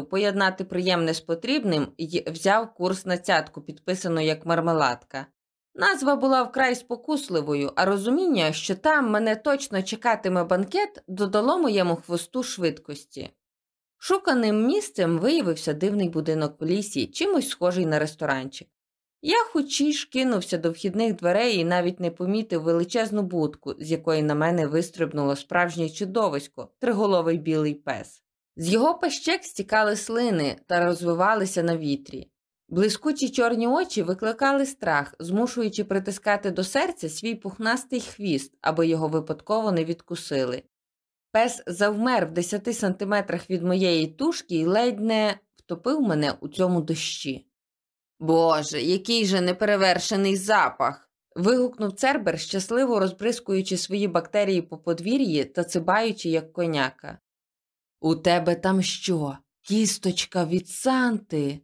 поєднати приємне з потрібним і взяв курс на цятку, підписану як мармеладка. Назва була вкрай спокусливою, а розуміння, що там мене точно чекатиме банкет, додало моєму хвосту швидкості. Шуканим місцем виявився дивний будинок в лісі, чимось схожий на ресторанчик. Я хочіш кинувся до вхідних дверей і навіть не помітив величезну будку, з якої на мене вистрибнуло справжнє чудовисько, триголовий білий пес. З його пащек стікали слини та розвивалися на вітрі. Блискучі чорні очі викликали страх, змушуючи притискати до серця свій пухнастий хвіст, аби його випадково не відкусили. Пес завмер в десяти сантиметрах від моєї тушки і ледь не втопив мене у цьому дощі. Боже, який же неперевершений запах. вигукнув цербер, щасливо розбризкуючи свої бактерії по подвір'ї та цибаючи, як коняка. У тебе там що? Кісточка від Санти?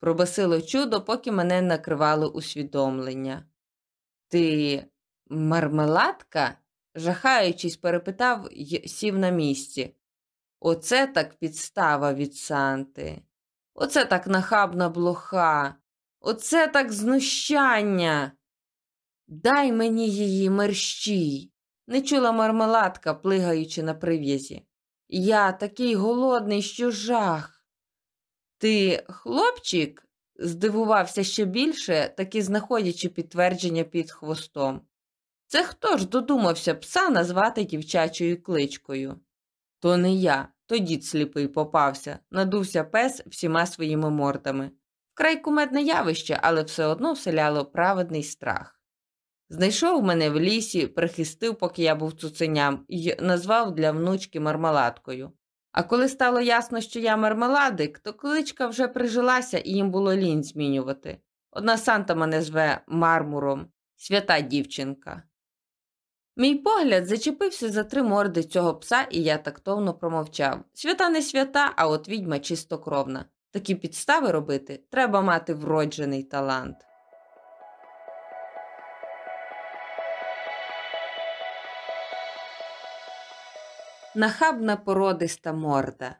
пробасило чудо, поки мене накривало усвідомлення. Ти мармеладка? жахаючись, перепитав сів на місці. Оце так підстава від Санти. Оце так нахабна блоха. Оце так знущання. Дай мені її мерщій. Не чула мармеладка, плигаючи на прив'язі. Я такий голодний, що жах. Ти хлопчик? здивувався ще більше, таки знаходячи підтвердження під хвостом. Це хто ж додумався пса назвати дівчачою кличкою? То не я, то дід сліпий попався, надувся пес всіма своїми мордами. Вкрай кумедне явище, але все одно вселяло праведний страх. Знайшов мене в лісі, прихистив, поки я був цуценям, і назвав для внучки мармеладкою. А коли стало ясно, що я мармеладик, то кличка вже прижилася і їм було лінь змінювати. Одна Санта мене зве мармуром, свята дівчинка. Мій погляд зачепився за три морди цього пса, і я тактовно промовчав свята не свята, а от відьма чистокровна. Такі підстави робити треба мати вроджений талант. Нахабна породиста морда.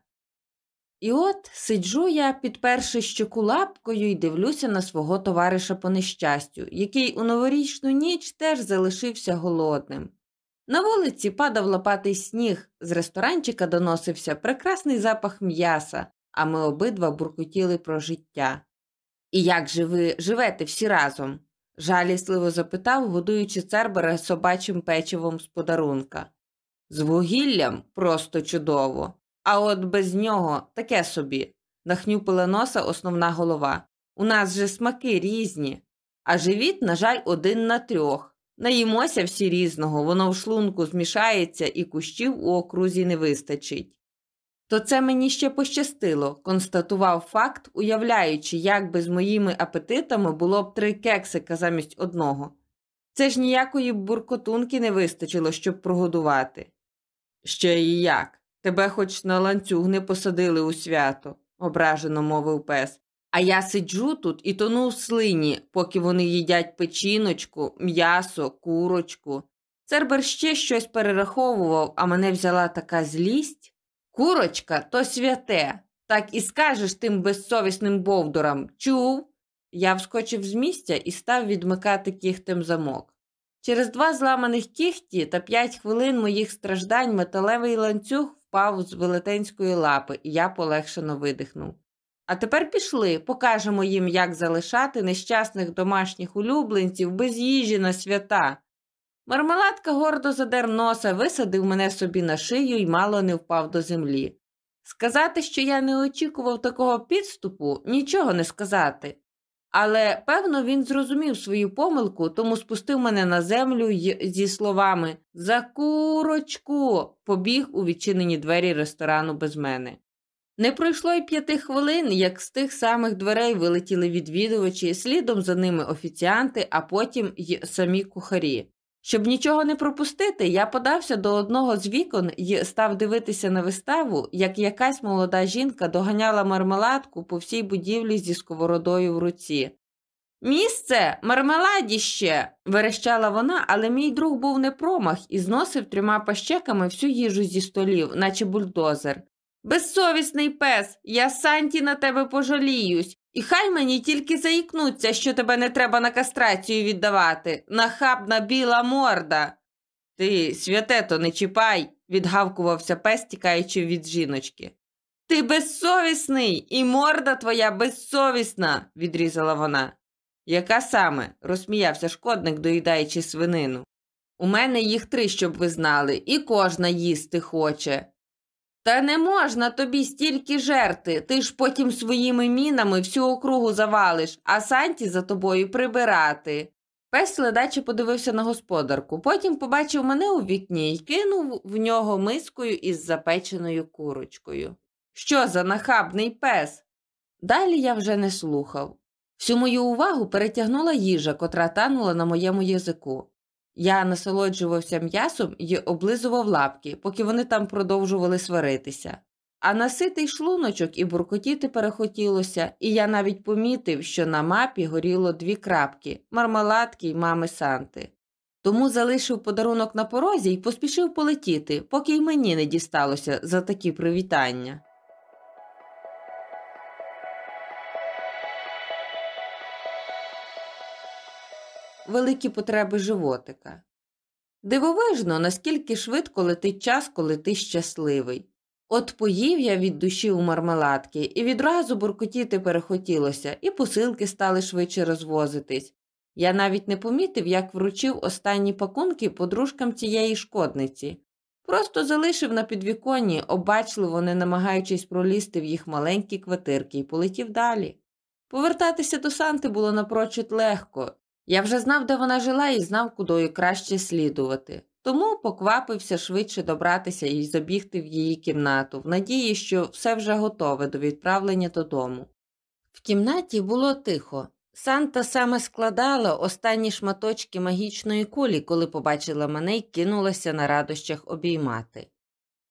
І от сиджу я, підперши щоку лапкою, і дивлюся на свого товариша по нещастю, який у новорічну ніч теж залишився голодним. На вулиці падав лопатий сніг, з ресторанчика доносився прекрасний запах м'яса, а ми обидва буркотіли про життя. І як же ви живете всі разом? жалісливо запитав, годуючи цербера собачим печивом з подарунка. З вугіллям просто чудово, а от без нього таке собі, нахнюпила носа основна голова. У нас же смаки різні, а живіт, на жаль, один на трьох. Наїмося всі різного, воно в шлунку змішається і кущів у окрузі не вистачить. То це мені ще пощастило, констатував факт, уявляючи, як би з моїми апетитами було б три кексика замість одного. Це ж ніякої буркотунки не вистачило, щоб прогодувати. Ще і як. Тебе хоч на ланцюг не посадили у свято, ображено мовив пес. А я сиджу тут і тону в слині, поки вони їдять печіночку, м'ясо, курочку. Цербер ще щось перераховував, а мене взяла така злість. Курочка то святе, так і скажеш тим безсовісним бовдурам. Чув? Я вскочив з місця і став відмикати кіхтем замок. Через два зламаних кіхті та п'ять хвилин моїх страждань металевий ланцюг впав з велетенської лапи, і я полегшено видихнув. А тепер пішли, покажемо їм, як залишати нещасних домашніх улюбленців без їжі на свята. Мармеладка гордо задер носа, висадив мене собі на шию і мало не впав до землі. Сказати, що я не очікував такого підступу, нічого не сказати. Але, певно, він зрозумів свою помилку, тому спустив мене на землю й зі словами За курочку побіг у відчинені двері ресторану без мене. Не пройшло й п'яти хвилин, як з тих самих дверей вилетіли відвідувачі, слідом за ними офіціанти, а потім й самі кухарі. Щоб нічого не пропустити, я подався до одного з вікон і став дивитися на виставу, як якась молода жінка доганяла мармеладку по всій будівлі зі сковородою в руці. Місце, мармеладіще. верещала вона, але мій друг був не промах і зносив трьома пащеками всю їжу зі столів, наче бульдозер. Безсовісний пес, я Санті на тебе пожаліюсь, і хай мені тільки заїкнуться, що тебе не треба на кастрацію віддавати. Нахабна біла морда. Ти, святето, не чіпай, відгавкувався пес, тікаючи від жіночки. Ти безсовісний, і морда твоя безсовісна, відрізала вона. Яка саме? розсміявся шкодник, доїдаючи свинину. У мене їх три, щоб ви знали, і кожна їсти хоче. Та не можна тобі стільки жерти, ти ж потім своїми мінами всю округу завалиш, а Санті за тобою прибирати. Пес ледаче подивився на господарку, потім побачив мене у вікні і кинув в нього мискою із запеченою курочкою. Що за нахабний пес? Далі я вже не слухав. Всю мою увагу перетягнула їжа, котра танула на моєму язику. Я насолоджувався м'ясом і облизував лапки, поки вони там продовжували сваритися. А наситий шлуночок і буркотіти перехотілося, і я навіть помітив, що на мапі горіло дві крапки мармеладки й мами Санти. Тому залишив подарунок на порозі і поспішив полетіти, поки й мені не дісталося за такі привітання. Великі потреби животика. Дивовижно, наскільки швидко летить час, коли ти щасливий. От поїв я від душі у мармеладки, і відразу буркотіти перехотілося, і посилки стали швидше розвозитись. Я навіть не помітив, як вручив останні пакунки подружкам цієї шкодниці. Просто залишив на підвіконні, обачливо не намагаючись пролізти в їх маленькі квартирки, і полетів далі. Повертатися до Санти було напрочуд легко, я вже знав, де вона жила, і знав, кудою краще слідувати. Тому поквапився швидше добратися і забігти в її кімнату, в надії, що все вже готове до відправлення додому. В кімнаті було тихо. Санта саме складала останні шматочки магічної кулі, коли побачила мене і кинулася на радощах обіймати.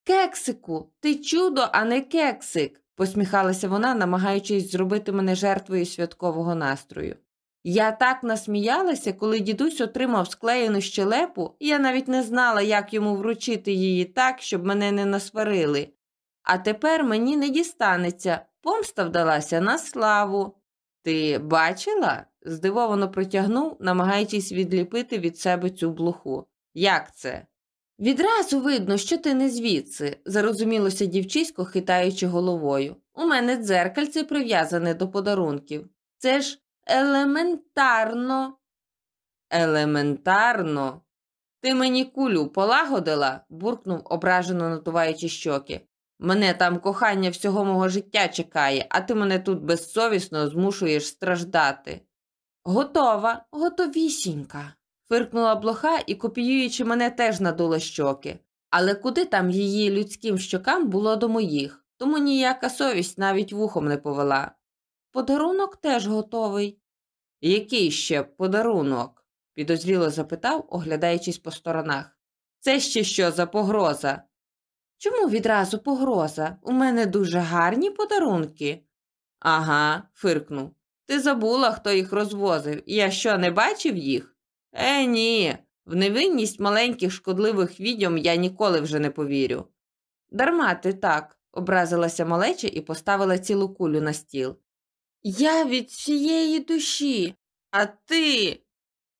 Кексику, ти чудо, а не кексик, посміхалася вона, намагаючись зробити мене жертвою святкового настрою. Я так насміялася, коли дідусь отримав склеєну щелепу, я навіть не знала, як йому вручити її так, щоб мене не насварили. А тепер мені не дістанеться, помста вдалася на славу. Ти бачила? здивовано протягнув, намагаючись відліпити від себе цю блоху. Як це? Відразу видно, що ти не звідси, зарозумілося дівчисько, хитаючи головою. У мене дзеркальце прив'язане до подарунків. Це ж Елементарно. Елементарно. Ти мені кулю полагодила? буркнув, ображено натуваючи щоки. Мене там кохання всього мого життя чекає, а ти мене тут безсовісно змушуєш страждати. Готова, готовісінька. фиркнула блоха і, копіюючи мене, теж надула щоки. Але куди там її людським щокам було до моїх, тому ніяка совість навіть вухом не повела. Подарунок теж готовий. Який ще подарунок? підозріло запитав, оглядаючись по сторонах. Це ще що за погроза? Чому відразу погроза? У мене дуже гарні подарунки. Ага, фиркнув. Ти забула, хто їх розвозив, я що, не бачив їх? Е, ні, в невинність маленьких шкодливих відьом я ніколи вже не повірю. Дарма ти так, образилася малеча і поставила цілу кулю на стіл. Я від всієї душі, а ти.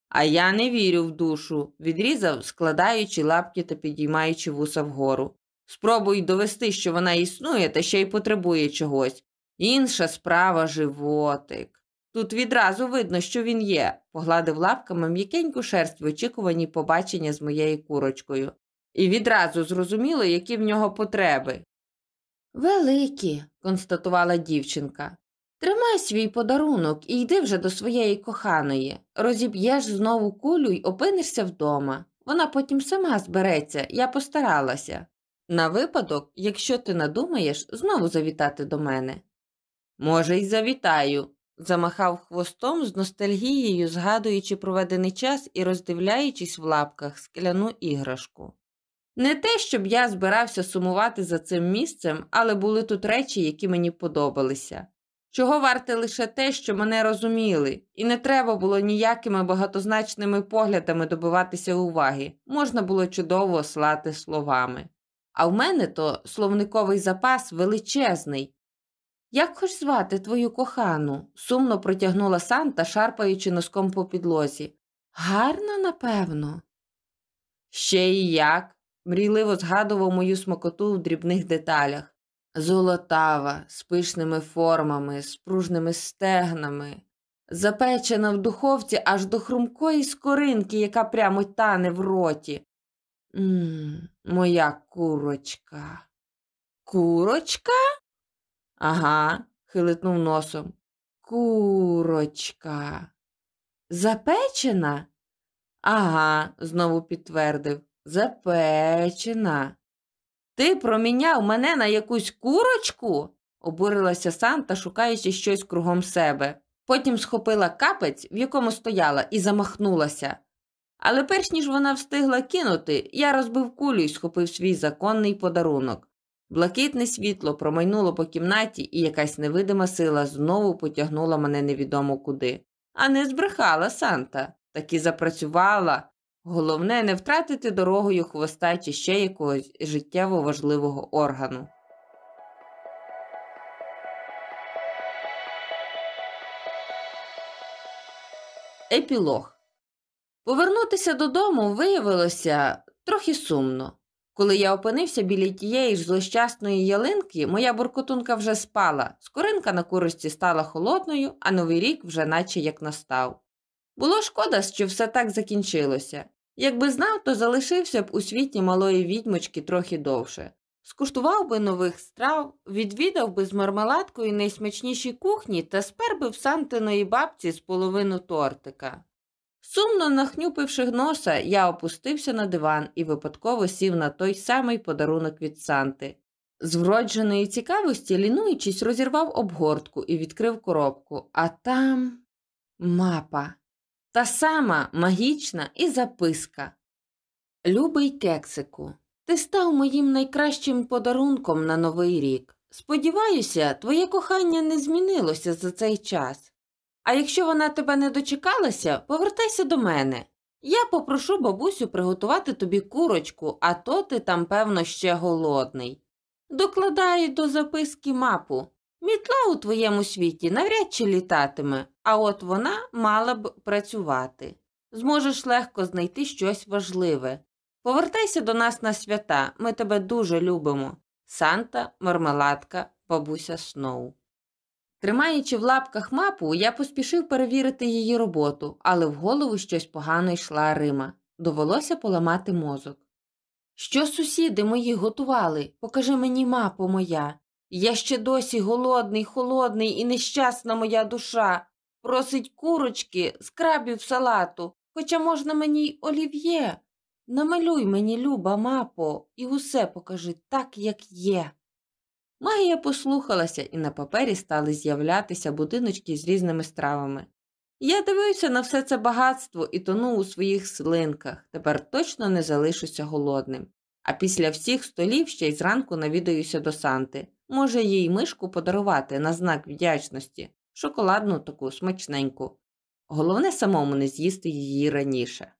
А я не вірю в душу, відрізав, складаючи лапки та підіймаючи вуса вгору. Спробуй довести, що вона існує та ще й потребує чогось. Інша справа животик. Тут відразу видно, що він є, погладив лапками м'якеньку шерсть в очікуванні побачення з моєю курочкою. І відразу зрозуміло, які в нього потреби. Великі, констатувала дівчинка. Тримай свій подарунок і йди вже до своєї коханої. Розіб'єш знову кулю й опинишся вдома. Вона потім сама збереться, я постаралася. На випадок, якщо ти надумаєш, знову завітати до мене. Може, й завітаю, замахав хвостом з ностальгією, згадуючи проведений час і роздивляючись в лапках скляну іграшку. Не те, щоб я збирався сумувати за цим місцем, але були тут речі, які мені подобалися. Чого варте лише те, що мене розуміли, і не треба було ніякими багатозначними поглядами добиватися уваги, можна було чудово слати словами. а в мене то словниковий запас величезний. Як хоч звати твою кохану? сумно протягнула Санта, шарпаючи носком по підлозі. Гарна, напевно. Ще і як, мрійливо згадував мою смакоту в дрібних деталях. Золотава, з пишними формами, з пружними стегнами, запечена в духовці аж до хрумкої скоринки, яка прямо тане в роті. Ммм, моя курочка. Курочка? Ага, хилитнув носом. Курочка. Запечена? Ага, знову підтвердив. Запечена. Ти проміняв мене на якусь курочку? обурилася Санта, шукаючи щось кругом себе. Потім схопила капець, в якому стояла, і замахнулася. Але перш ніж вона встигла кинути, я розбив кулю і схопив свій законний подарунок. Блакитне світло промайнуло по кімнаті, і якась невидима сила знову потягнула мене невідомо куди. А не збрехала Санта, таки запрацювала. Головне, не втратити дорогою хвоста чи ще якогось життєво важливого органу. Епілог Повернутися додому виявилося трохи сумно. Коли я опинився біля тієї ж злощасної ялинки, моя буркотунка вже спала, скоринка на курочці стала холодною, а новий рік вже наче як настав. Було шкода, що все так закінчилося. Якби знав, то залишився б у світі малої відьмочки трохи довше. Скуштував би нових страв, відвідав би з мармеладкою найсмачніші кухні та спер би в Сантиної бабці з половину тортика. Сумно нахнюпивши носа, я опустився на диван і випадково сів на той самий подарунок від Санти. З вродженої цікавості, лінуючись, розірвав обгортку і відкрив коробку, а там мапа. Та сама магічна і записка. Любий кексику, ти став моїм найкращим подарунком на новий рік. Сподіваюся, твоє кохання не змінилося за цей час. А якщо вона тебе не дочекалася, повертайся до мене. Я попрошу бабусю приготувати тобі курочку, а то ти там, певно, ще голодний. Докладаю до записки мапу. Мітла у твоєму світі навряд чи літатиме, а от вона мала б працювати. Зможеш легко знайти щось важливе. Повертайся до нас на свята, ми тебе дуже любимо. Санта, мармеладка, бабуся Сноу. Тримаючи в лапках мапу, я поспішив перевірити її роботу, але в голову щось погано йшла Рима. Довелося поламати мозок. Що сусіди мої готували? Покажи мені мапу моя. Я ще досі голодний, холодний і нещасна моя душа. Просить курочки з крабів салату, хоча можна мені й олів'є. Намалюй мені, люба, мапо, і усе покажи так, як є. Магія послухалася, і на папері стали з'являтися будиночки з різними стравами. Я дивився на все це багатство і тонув у своїх слинках, тепер точно не залишуся голодним. А після всіх столів ще й зранку навідаюся до Санти. Може, їй мишку подарувати на знак вдячності, шоколадну таку смачненьку. Головне самому не з'їсти її раніше.